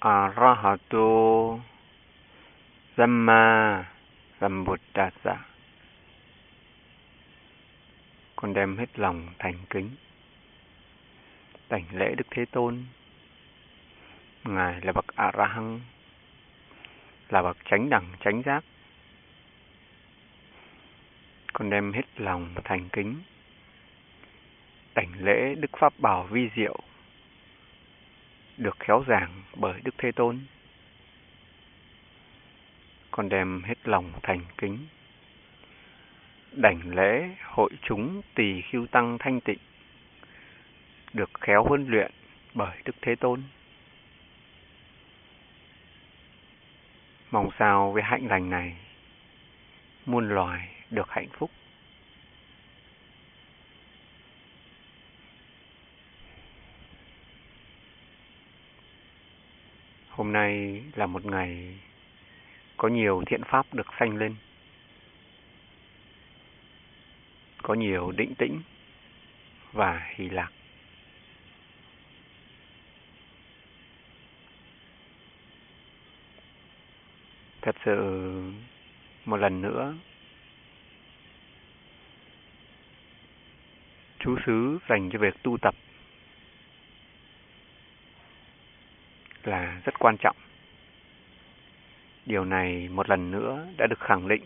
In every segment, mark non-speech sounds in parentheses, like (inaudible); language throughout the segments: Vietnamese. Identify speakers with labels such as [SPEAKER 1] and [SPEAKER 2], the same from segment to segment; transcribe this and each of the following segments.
[SPEAKER 1] mô Arahato Samma Sambuddhasa, Con đem hết lòng thành kính Đảnh lễ Đức Thế Tôn. Ngài là bậc Arahan, Là bậc chánh đẳng chánh giác. Con đem hết lòng thành kính Đảnh lễ Đức Pháp Bảo vi diệu được khéo giảng bởi Đức Thế Tôn. Con đem hết lòng thành kính, đảnh lễ hội chúng tỳ khiêu tăng thanh tịnh, được khéo huấn luyện bởi Đức Thế Tôn. Mong sao với hạnh lành này, muôn loài được hạnh phúc. Nay là một ngày có nhiều thiện pháp được sanh lên. Có nhiều định tĩnh và hỷ lạc. Thật sự, một lần nữa, chú xứ dành cho việc tu tập là rất quan trọng. Điều này một lần nữa đã được khẳng định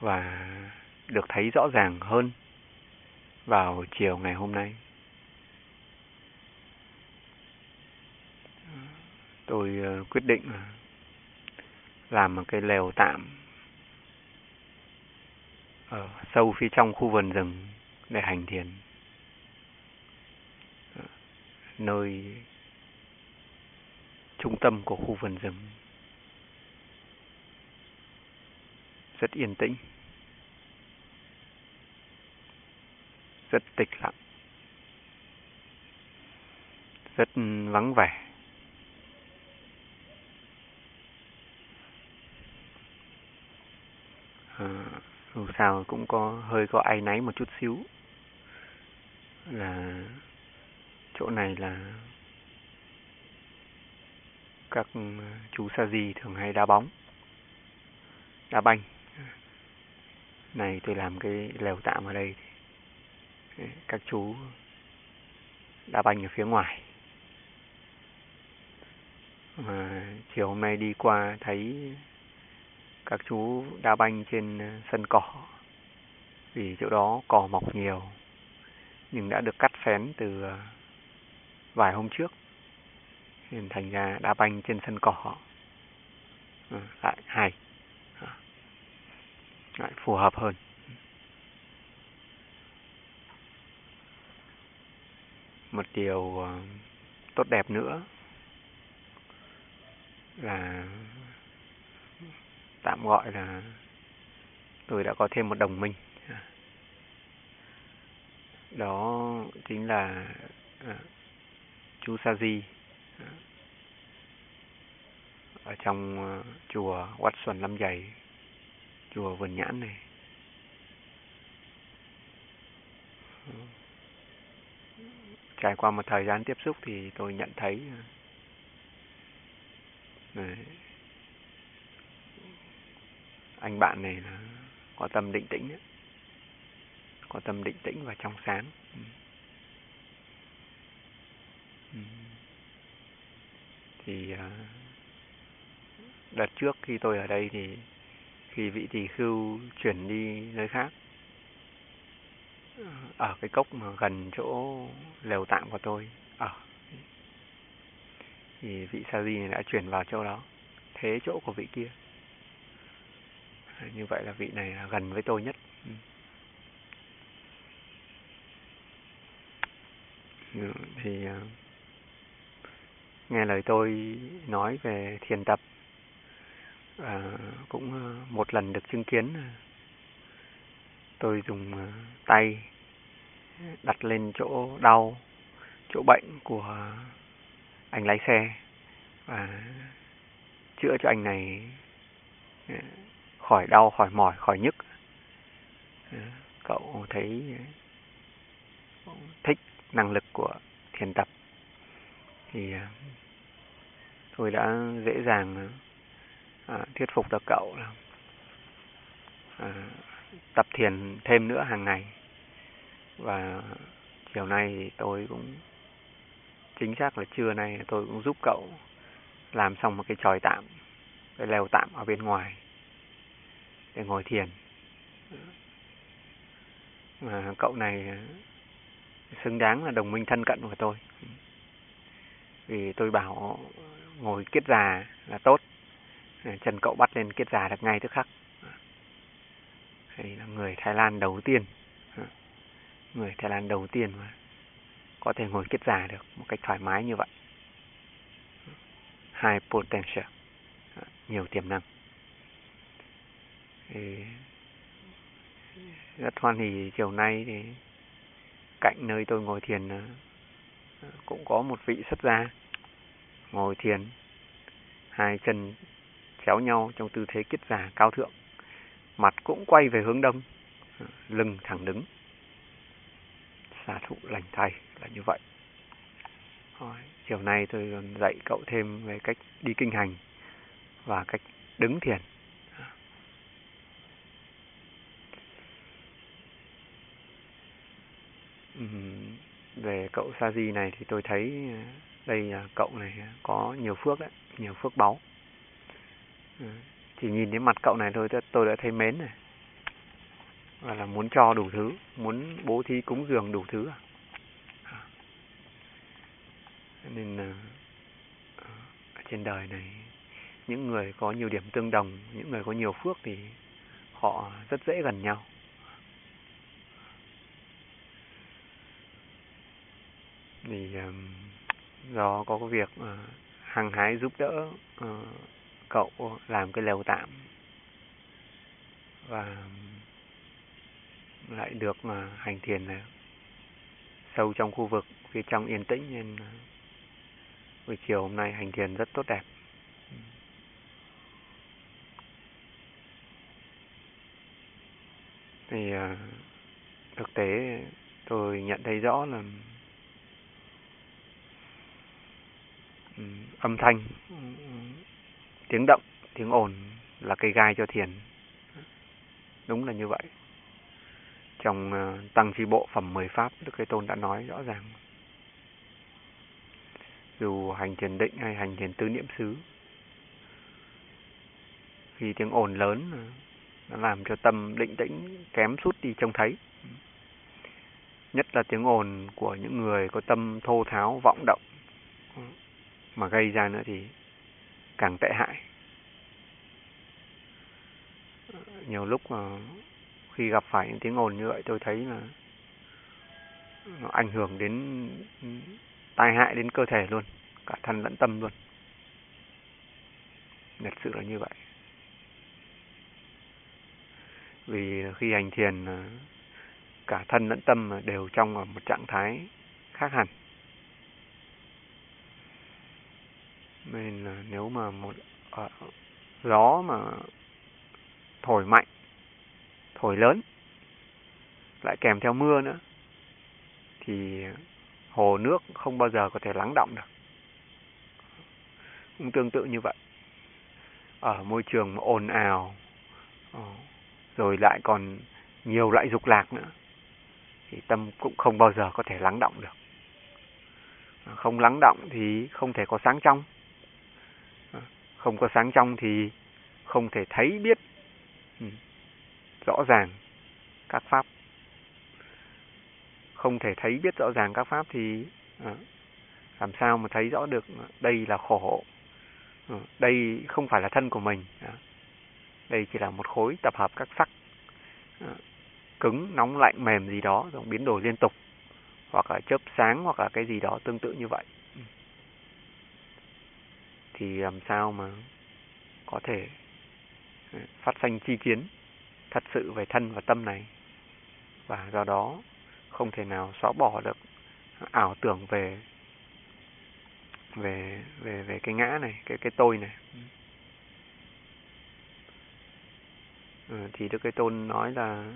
[SPEAKER 1] và được thấy rõ ràng hơn vào chiều ngày hôm nay. Tôi ờ, quyết định ờ, làm một cái lều tạm ở sâu phía trong khu vườn rừng để hành thiền. Ờ, nơi trung tâm của khu vườn rừng. Rất yên tĩnh. Rất tịch lặng. Rất vắng vẻ. À, dù sao cũng có hơi có ai náy một chút xíu là chỗ này là các ừ, chú sa di thường hay đá bóng, đá banh. Này, tôi làm cái lều tạm ở đây ừ, các chú đá banh ở phía ngoài. Mà chiều hôm nay đi qua thấy các chú đá banh trên ừ, sân cỏ, vì chỗ đó cỏ mọc nhiều, nhưng đã được cắt phén từ vài hôm trước nên thành ra đá banh trên sân cỏ. À, lại hay. Ừ, lại phù hợp hơn. Một điều ờ, tốt đẹp nữa là tạm gọi là tôi đã có thêm một đồng minh. Đó chính là ờ, chú Sa Di ở trong ờ, chùa Wat Xuân Lâm Dày, chùa Vườn Nhãn này. Trải qua một thời gian tiếp xúc thì tôi nhận thấy ờ, này, anh bạn này là có tâm định tĩnh có tâm định tĩnh và trong sáng. Ừ. ừ. Thì à, đợt trước khi tôi ở đây thì khi vị tỳ khưu chuyển đi nơi khác ở cái cốc mà gần chỗ lều tạm của tôi ở thì vị sa di này đã chuyển vào chỗ đó thế chỗ của vị kia. Như vậy là vị này là gần với tôi nhất. Ừ. Thì uh, nghe lời tôi nói về thiền tập và cũng à, một lần được chứng kiến à. tôi dùng à, tay đặt lên chỗ đau, chỗ bệnh của anh lái xe và chữa cho anh này khỏi đau, khỏi mỏi, khỏi nhức. Cậu thấy thích năng lực của thiền tập thì à, tôi đã dễ dàng à, thuyết phục được cậu là à, tập thiền thêm nữa hàng ngày. Và chiều nay thì tôi cũng chính xác là trưa nay tôi cũng giúp cậu làm xong một cái tròi tạm cái lều tạm ở bên ngoài để ngồi thiền. Mà cậu này à, xứng đáng là đồng minh thân cận của tôi vì tôi bảo, ngồi kiết già là tốt. À, chân cậu bắt lên kiết già được ngay tức khắc. À, đây là người Thái Lan đầu tiên. À, người Thái Lan đầu tiên mà có thể ngồi kiết già được một cách thoải mái như vậy. High potential. Nhiều tiềm năng. Thì rất hoan hỉ chiều nay thì cạnh nơi tôi ngồi thiền cũng có một vị xuất gia ngồi thiền hai chân chéo nhau trong tư thế kiết già cao thượng mặt cũng quay về hướng đông lưng thẳng đứng. Xa thụ lành thay là như vậy. Rồi, chiều nay tôi dạy cậu thêm về cách đi kinh hành và cách đứng thiền. Về cậu sa di này thì tôi thấy ờ, đây là cậu này ờ, có nhiều phước đấy, nhiều phước báu. Ờ, chỉ nhìn đến mặt cậu này thôi tôi đã thấy mến này và là muốn cho đủ thứ, muốn bố thí cúng dường đủ thứ à? nên ở trên đời này, những người có nhiều điểm tương đồng, những người có nhiều phước thì họ rất dễ gần nhau. Thì um, do có cái việc uh, hăng hái giúp đỡ uh, cậu làm cái lều tạm và lại được uh, hành thiền này sâu trong khu vực phía trong yên tĩnh nên uh, buổi chiều hôm nay hành thiền rất tốt đẹp. Thì uh, thực tế tôi nhận thấy rõ là âm thanh, tiếng động, tiếng ồn là cây gai cho thiền. Đúng là như vậy. Trong ờ, tăng chi bộ phẩm mười pháp, đức thế tôn đã nói rõ ràng. Dù hành thiền định hay hành thiền tứ niệm xứ, khi tiếng ồn lớn ờ, nó làm cho tâm định tĩnh, kém sút đi trông thấy. Nhất là tiếng ồn của những người có tâm thô tháo vọng động mà gây ra nữa thì càng tệ hại. Nhiều lúc mà khi gặp phải những tiếng ồn như vậy, tôi thấy là nó ảnh hưởng đến ừ, tai hại đến cơ thể luôn, cả thân lẫn tâm luôn. Thật sự là như vậy. Vì khi hành thiền cả thân lẫn tâm đều trong một trạng thái khác hẳn nên là nếu mà một uh, gió mà thổi mạnh thổi lớn lại kèm theo mưa nữa thì hồ nước không bao giờ có thể lắng động được. Cũng tương tự như vậy. Ở môi trường ồn ào ờ, rồi lại còn nhiều loại dục lạc nữa thì tâm cũng không bao giờ có thể lắng động được. Không lắng động thì không thể có sáng trong không có sáng trong thì không thể thấy biết ừ, rõ ràng các pháp. Không thể thấy biết rõ ràng các pháp thì à, làm sao mà thấy rõ được à, đây là khổ ừ, đây không phải là thân của mình à, đây chỉ là một khối tập hợp các sắc à, cứng nóng lạnh mềm gì đó rồi biến đổi liên tục hoặc là chớp sáng hoặc là cái gì đó tương tự như vậy thì làm sao mà có thể ừ, phát sanh chi kiến thật sự về thân và tâm này. Và do đó không thể nào xóa bỏ được ảo tưởng về về về về cái ngã này cái cái tôi này. Ừ, thì đức cái tôn nói là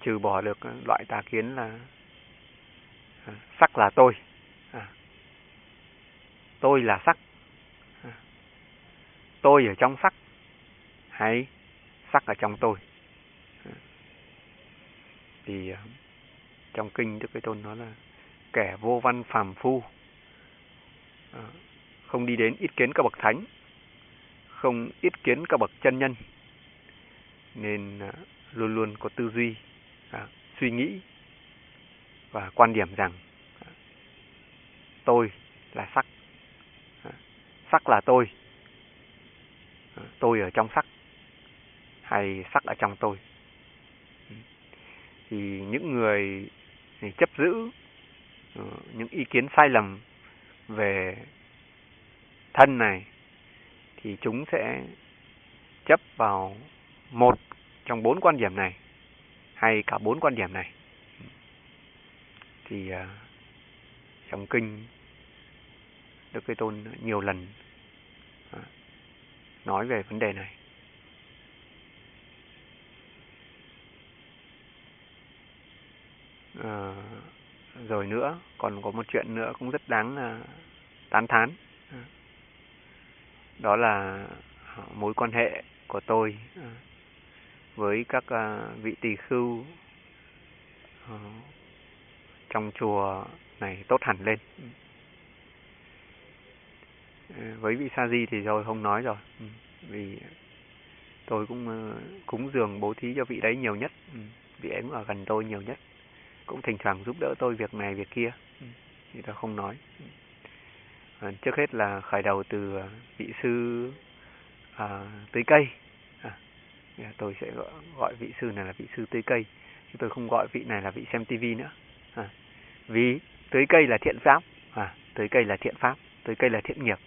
[SPEAKER 1] trừ bỏ được loại tà kiến là à, sắc là tôi. À, tôi là sắc tôi ở trong sắc, hay sắc ở trong tôi. Thì ờ, trong kinh đức cái tôn nói là kẻ vô văn phàm phu ờ, không đi đến ít kiến các bậc thánh, không ít kiến các bậc chân nhân, nên ờ, luôn luôn có tư duy suy nghĩ và quan điểm rằng tôi là sắc sắc là tôi tôi ở trong sắc hay sắc ở trong tôi? Thì những người chấp giữ ờ, những ý kiến sai lầm về thân này thì chúng sẽ chấp vào một trong bốn quan điểm này hay cả bốn quan điểm này. Thì ờ, trong kinh Đức Thế Tôn nhiều lần nói về vấn đề này. À, rồi nữa còn có một chuyện nữa cũng rất đáng à, tán thán ờ, đó là mối quan hệ của tôi à, với các à, vị tỳ khưu à, trong chùa này tốt hẳn lên với vị sa di thì rồi không nói rồi. Ừ, vì tôi cũng ờ, cúng dường bố thí cho vị đấy nhiều nhất. Ừ, vị ấy cũng ở gần tôi nhiều nhất. Cũng thỉnh thoảng giúp đỡ tôi việc này việc kia. Ừ, thì tôi không nói. À, trước hết là khởi đầu từ ờ, vị sư à, tưới cây. À, tôi sẽ gọi, gọi vị sư này là vị sư tưới cây. Chứ tôi không gọi vị này là vị xem tivi nữa. À, vì tưới cây là thiện pháp. À, tưới cây là thiện pháp. Tưới cây là thiện nghiệp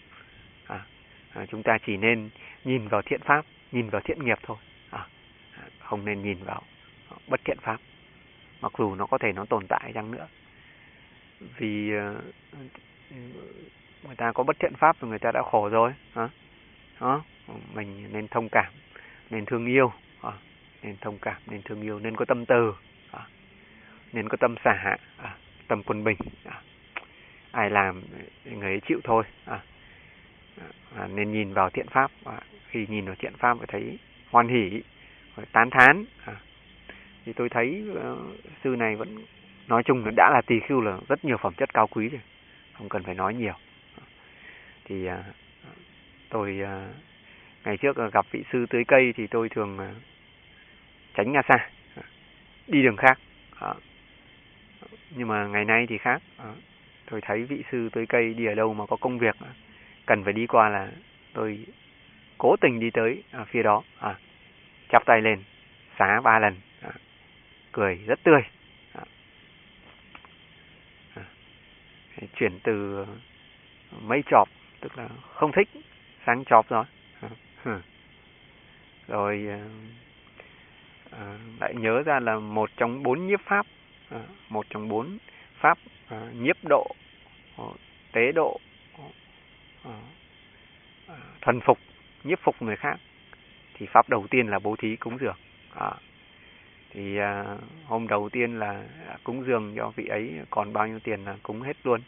[SPEAKER 1] à, chúng ta chỉ nên nhìn vào thiện pháp nhìn vào thiện nghiệp thôi. À, không nên nhìn vào bất thiện pháp mặc dù nó có thể nó tồn tại chăng nữa. Vì ờ, người ta có bất thiện pháp thì người ta đã khổ rồi hả? Đó mình nên thông cảm nên thương yêu à, nên thông cảm nên thương yêu nên có tâm từ à, nên có tâm xả à, tâm quân bình à, ai làm người ấy chịu thôi à à, nên nhìn vào thiện pháp. À, khi nhìn vào thiện pháp phải thấy hoan phải tán thán. À, thì tôi thấy uh, sư này vẫn nói chung là đã là tỳ khưu là rất nhiều phẩm chất cao quý rồi không cần phải nói nhiều. Thì à, tôi à, ngày trước gặp vị sư tưới cây thì tôi thường à, tránh ra xa à, đi đường khác à, nhưng mà ngày nay thì khác à, tôi thấy vị sư tưới cây đi ở đâu mà có công việc à, cần phải đi qua là tôi cố tình đi tới à, phía đó à, chắp tay lên xá ba lần à, cười rất tươi à. à chuyển từ mây chọp tức là không thích sang chọp rồi à. rồi à, à, lại nhớ ra là một trong bốn nhiếp pháp à, một trong bốn pháp à, nhiếp độ ờ, tế độ thần thuần phục nhiếp phục người khác thì pháp đầu tiên là bố thí cúng dường. À, thì à, hôm đầu tiên là cúng dường cho vị ấy còn bao nhiêu tiền là cúng hết luôn.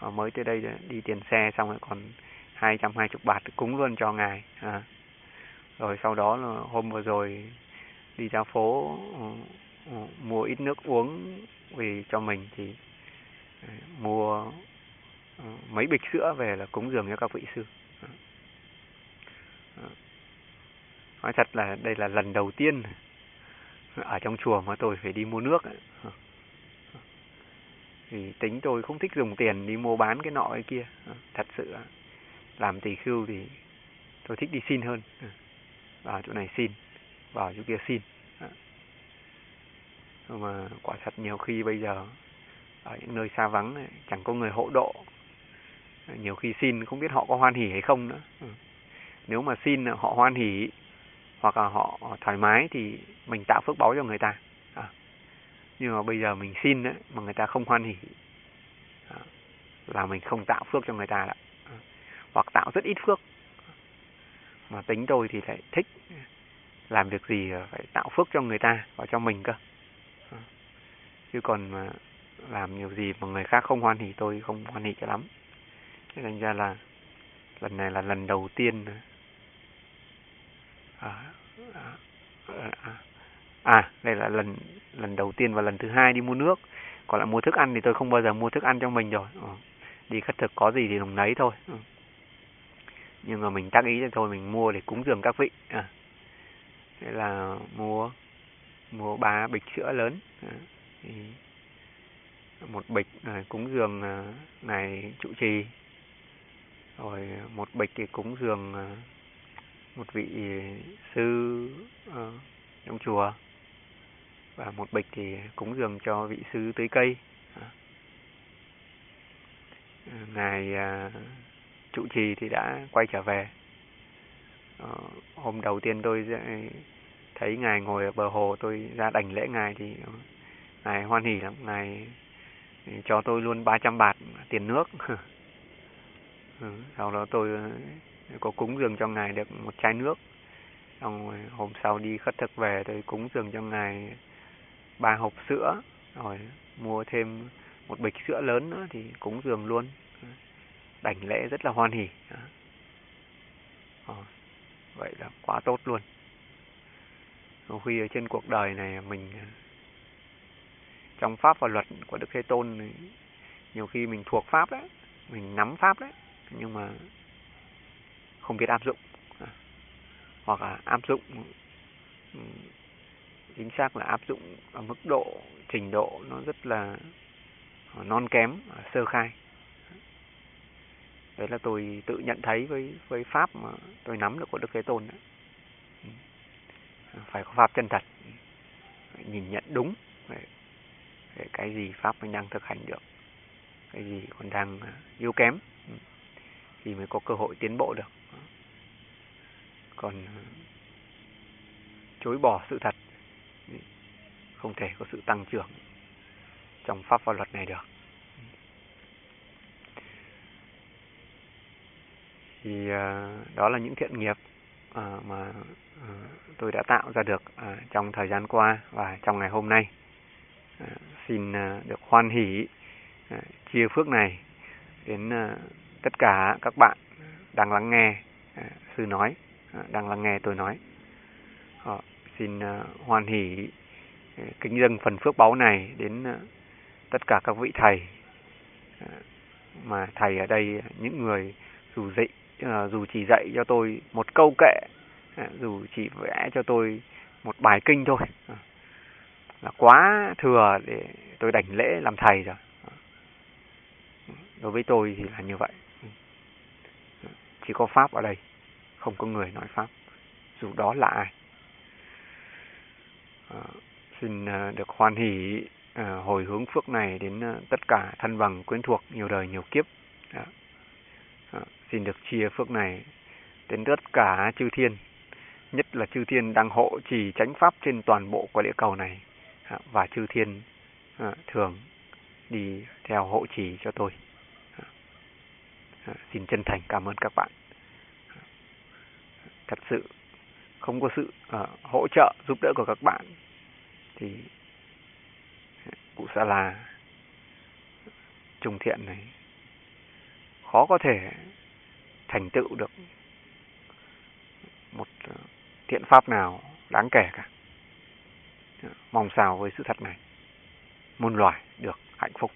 [SPEAKER 1] À, mới tới đây đi tiền xe xong rồi còn hai trăm hai chục bát cúng luôn cho ngài. À. rồi sau đó là hôm vừa rồi đi ra phố ừ, ừ, mua ít nước uống vì cho mình thì ừ, mua mấy bịch sữa về là cúng dường cho các vị sư. Nói thật là đây là lần đầu tiên ở trong chùa mà tôi phải đi mua nước vì thì tính tôi không thích dùng tiền đi mua bán cái nọ cái kia thật sự làm tỳ khưu thì tôi thích đi xin hơn. Vào chỗ này xin vào chỗ kia xin. Nhưng mà quả thật nhiều khi bây giờ ở những nơi xa vắng này, chẳng có người hộ độ nhiều khi xin không biết họ có hoan hỉ hay không nữa ừ. nếu mà xin họ hoan hỉ hoặc là họ thoải mái thì mình tạo phước báo cho người ta à. nhưng mà bây giờ mình xin ấy, mà người ta không hoan hỉ à. là mình không tạo phước cho người ta đó. à. hoặc tạo rất ít phước mà tính tôi thì lại thích làm việc gì phải tạo phước cho người ta và cho mình cơ à. chứ còn mà làm nhiều gì mà người khác không hoan hỉ tôi không hoan hỉ cho lắm thế thành ra là lần này là lần đầu tiên à, à, à, à, à đây là lần lần đầu tiên và lần thứ hai đi mua nước còn lại mua thức ăn thì tôi không bao giờ mua thức ăn cho mình rồi ừ. đi khất thực có gì thì đồng lấy thôi ừ. nhưng mà mình tác ý thì thôi mình mua để cúng dường các vị à. thế là mua mua ba bịch sữa lớn à. thì một bịch à, cúng dường à, ngài trụ trì rồi một bịch thì cúng dường à, một vị sư uh, trong chùa. Và một bịch thì cúng dường cho vị sư tưới cây. À. Ngài uh, trụ trì thì đã quay trở về. Uh, hôm đầu tiên tôi thấy ngài ngồi ở bờ hồ tôi ra đảnh lễ ngài thì ngài hoan hỉ lắm. Ngài cho tôi luôn 300 bạt tiền nước. (laughs) ừ, sau đó tôi ờ, có cúng dường cho ngài được một chai nước. Xong rồi hôm sau đi khất thực về tôi cúng dường cho ngài ba hộp sữa. Rồi mua thêm một bịch sữa lớn nữa thì cúng dường luôn. Đảnh lễ rất là hoan hỉ. Ờ, vậy là quá tốt luôn. Đôi khi ở trên cuộc đời này mình ờ, trong pháp và luật của Đức Thế Tôn nhiều khi mình thuộc pháp đấy, mình nắm pháp đấy, nhưng mà không biết áp dụng à, hoặc là áp dụng chính xác là áp dụng ở mức độ, trình độ nó rất là à, non kém à, sơ khai đấy là tôi tự nhận thấy với với pháp mà tôi nắm được của đức thế tôn đấy. Phải có pháp chân thật nhìn nhận đúng để cái gì pháp mình đang thực hành được cái gì còn đang yếu kém thì mới có cơ hội tiến bộ được. Còn ờ, chối bỏ sự thật không thể có sự tăng trưởng trong pháp và luật này được. Thì ờ, đó là những thiện nghiệp ờ, mà tôi đã tạo ra được trong thời gian qua và trong ngày hôm nay. Xin được hoan hỷ chia phước này đến tất cả các bạn đang lắng nghe à, sư nói à, đang lắng nghe tôi nói. Họ xin à, hoan hỷ kính dâng phần phước báu này đến tất cả các vị thầy mà thầy ở đây những người dù dạy dù chỉ dạy cho tôi một câu kệ dù chỉ vẽ cho tôi một bài kinh thôi. Là quá thừa để tôi đảnh lễ làm thầy rồi. Đối với tôi thì là như vậy chỉ có pháp ở đây không có người nói Pháp, dù đó là ai. À, xin à, được hoan hỷ à, hồi hướng phước này đến à, tất cả thân bằng quyến thuộc nhiều đời nhiều kiếp. À, à, xin được chia phước này đến tất cả chư thiên, nhất là chư thiên đang hộ trì chánh pháp trên toàn bộ quả địa cầu này à, và chư thiên à, thường đi theo hộ trì cho tôi. Ờ, xin chân thành cảm ơn các bạn. Thật sự không có sự uh, hỗ trợ giúp đỡ của các bạn. Thì cụ sa là trung thiện này khó có thể thành tựu được một ờ, thiện pháp nào đáng kể cả. Mong sao với sự thật này muôn loài được hạnh phúc.